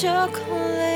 chocolate